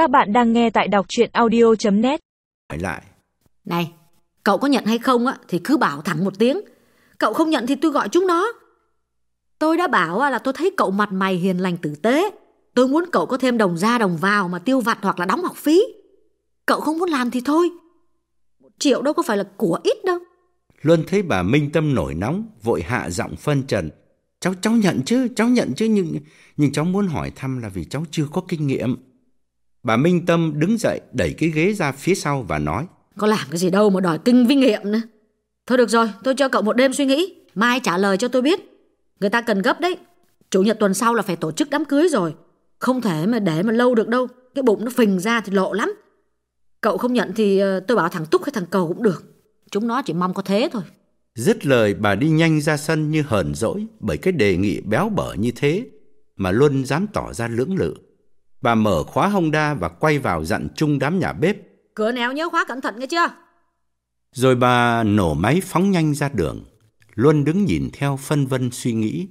Các bạn đang nghe tại đọc chuyện audio.net hỏi lại. Này, cậu có nhận hay không á thì cứ bảo thẳng một tiếng. Cậu không nhận thì tôi gọi chúng nó. Tôi đã bảo là tôi thấy cậu mặt mày hiền lành tử tế. Tôi muốn cậu có thêm đồng ra đồng vào mà tiêu vặt hoặc là đóng học phí. Cậu không muốn làm thì thôi. Một triệu đâu có phải là của ít đâu. Luân thấy bà Minh Tâm nổi nóng, vội hạ giọng phân trần. Cháu cháu nhận chứ, cháu nhận chứ nhưng nhưng cháu muốn hỏi thăm là vì cháu chưa có kinh nghiệm. Bà Minh Tâm đứng dậy đẩy cái ghế ra phía sau và nói. Có làm cái gì đâu mà đòi kinh kinh nghiệm nữa. Thôi được rồi, tôi cho cậu một đêm suy nghĩ. Mai trả lời cho tôi biết. Người ta cần gấp đấy. Chủ nhật tuần sau là phải tổ chức đám cưới rồi. Không thể mà để mà lâu được đâu. Cái bụng nó phình ra thì lộ lắm. Cậu không nhận thì ờ, tôi bảo thằng Túc hay thằng Cầu cũng được. Chúng nó chỉ mong có thế thôi. Dứt lời bà đi nhanh ra sân như hờn dỗi bởi cái đề nghị béo bở như thế mà Luân dám tỏ ra lưỡng lự. Bà mở khóa Honda và quay vào dặn chung đám nhà bếp. Cửa néo nhớ khóa cẩn thận nghe chưa? Rồi bà nổ máy phóng nhanh ra đường. Luân đứng nhìn theo phân vân suy nghĩ.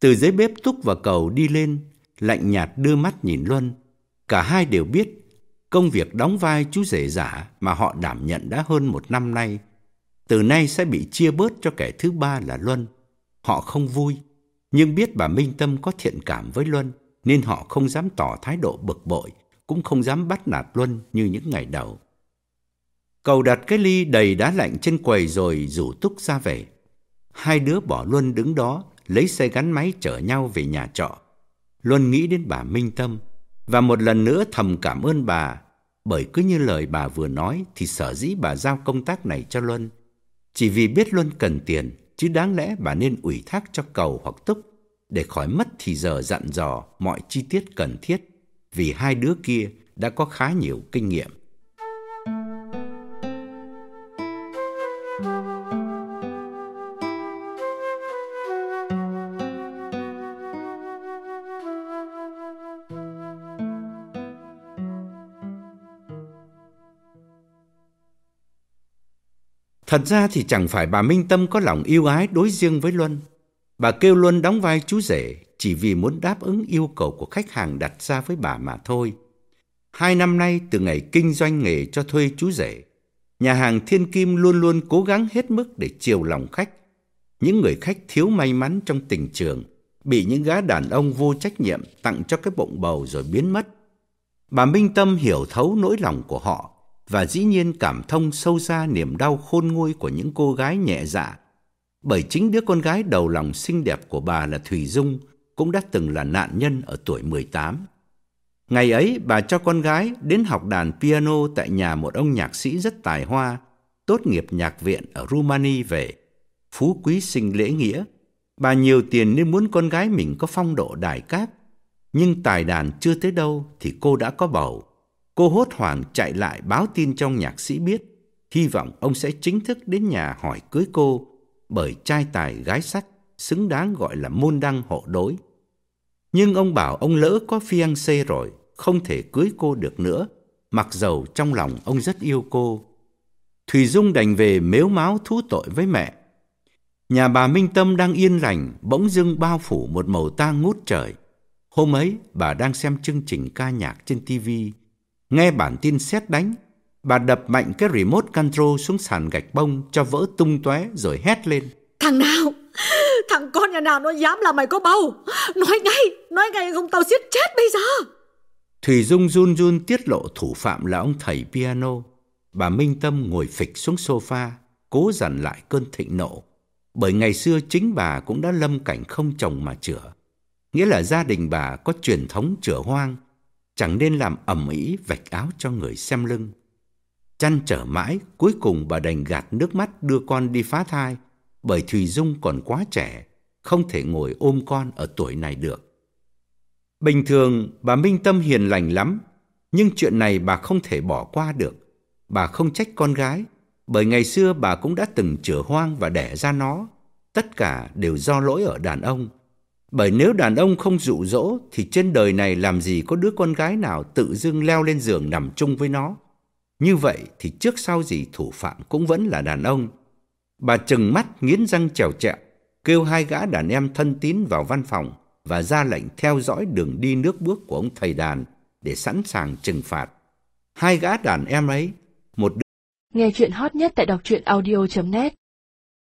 Từ dưới bếp Túc và Cầu đi lên, lạnh nhạt đưa mắt nhìn Luân. Cả hai đều biết công việc đóng vai chú rể giả mà họ đảm nhận đã hơn một năm nay. Từ nay sẽ bị chia bớt cho kẻ thứ ba là Luân. Họ không vui, nhưng biết bà Minh Tâm có thiện cảm với Luân, nên họ không dám tỏ thái độ bực bội, cũng không dám bắt nạt Luân như những ngày đầu. Cầu đặt cái ly đầy đá lạnh trên quầy rồi rủ Túc ra về. Hai đứa bỏ Luân đứng đó, lấy xe gắn máy chở nhau về nhà trọ. Luân nghĩ đến bà Minh Tâm, và một lần nữa thầm cảm ơn bà, bởi cứ như lời bà vừa nói thì sở dĩ bà giao công tác này cho Luân. Chỉ vì biết Luân cần tiền, chứ đáng lẽ bà nên ủy thác cho cầu hoặc túc để khỏi mất thì giờ dặn dò mọi chi tiết cần thiết, vì hai đứa kia đã có khá nhiều kinh nghiệm. Thật ra thì chẳng phải bà Minh Tâm có lòng yêu ái đối riêng với Luân. Bà kêu luôn đóng vai chú rể chỉ vì muốn đáp ứng yêu cầu của khách hàng đặt ra với bà mà thôi. Hai năm nay từ ngày kinh doanh nghề cho thuê chú rể, nhà hàng Thiên Kim luôn luôn cố gắng hết mức để chiều lòng khách. Những người khách thiếu may mắn trong tình trường, bị những gã đàn ông vô trách nhiệm tặng cho cái bụng bầu rồi biến mất. Bà Minh Tâm hiểu thấu nỗi lòng của họ và dĩ nhiên cảm thông sâu xa niềm đau khôn nguôi của những cô gái nhẹ dạ. Bởi chính đứa con gái đầu lòng xinh đẹp của bà là Thùy Dung cũng đã từng là nạn nhân ở tuổi 18. Ngày ấy bà cho con gái đến học đàn piano tại nhà một ông nhạc sĩ rất tài hoa, tốt nghiệp nhạc viện ở Rumani về. Phú quý sinh lễ nghĩa, bà nhiều tiền nên muốn con gái mình có phong độ đài cát. Nhưng tài đàn chưa tới đâu thì cô đã có bầu. Cô hốt hoảng chạy lại báo tin trong nhạc sĩ biết, hy vọng ông sẽ chính thức đến nhà hỏi cưới cô, bởi trai tài gái sắc xứng đáng gọi là môn đăng hộ đối. Nhưng ông bảo ông lỡ có fiancé rồi, không thể cưới cô được nữa, mặc dầu trong lòng ông rất yêu cô. Thùy Dung đành về mếu máo thú tội với mẹ. Nhà bà Minh Tâm đang yên lành, bỗng dưng bao phủ một màu tang ngút trời. Hôm ấy, bà đang xem chương trình ca nhạc trên tivi Nghe bản tin xét đánh, bà đập mạnh cái remote control xuống sàn gạch bông cho vỡ tung tóe rồi hét lên. Thằng nào? Thằng con nhà nào nó dám là mày có bầu? Nói ngay, nói ngay không tao giết chết bây giờ. Thủy Dung run run tiết lộ thủ phạm là ông thầy piano. Bà Minh Tâm ngồi phịch xuống sofa, cố dằn lại cơn thịnh nộ. Bởi ngày xưa chính bà cũng đã lâm cảnh không chồng mà chữa. Nghĩa là gia đình bà có truyền thống chữa hoang, chẳng nên làm ẩm ĩ vạch áo cho người xem lưng. Chăn trở mãi, cuối cùng bà đành gạt nước mắt đưa con đi phá thai, bởi Thùy Dung còn quá trẻ, không thể ngồi ôm con ở tuổi này được. Bình thường, bà Minh Tâm hiền lành lắm, nhưng chuyện này bà không thể bỏ qua được. Bà không trách con gái, bởi ngày xưa bà cũng đã từng chữa hoang và đẻ ra nó. Tất cả đều do lỗi ở đàn ông, bởi nếu đàn ông không dụ dỗ thì trên đời này làm gì có đứa con gái nào tự dưng leo lên giường nằm chung với nó. Như vậy thì trước sau gì thủ phạm cũng vẫn là đàn ông. Bà trừng mắt nghiến răng trèo trẹo, kêu hai gã đàn em thân tín vào văn phòng và ra lệnh theo dõi đường đi nước bước của ông thầy đàn để sẵn sàng trừng phạt. Hai gã đàn em ấy, một đứa Nghe chuyện hot nhất tại đọc truyện audio.net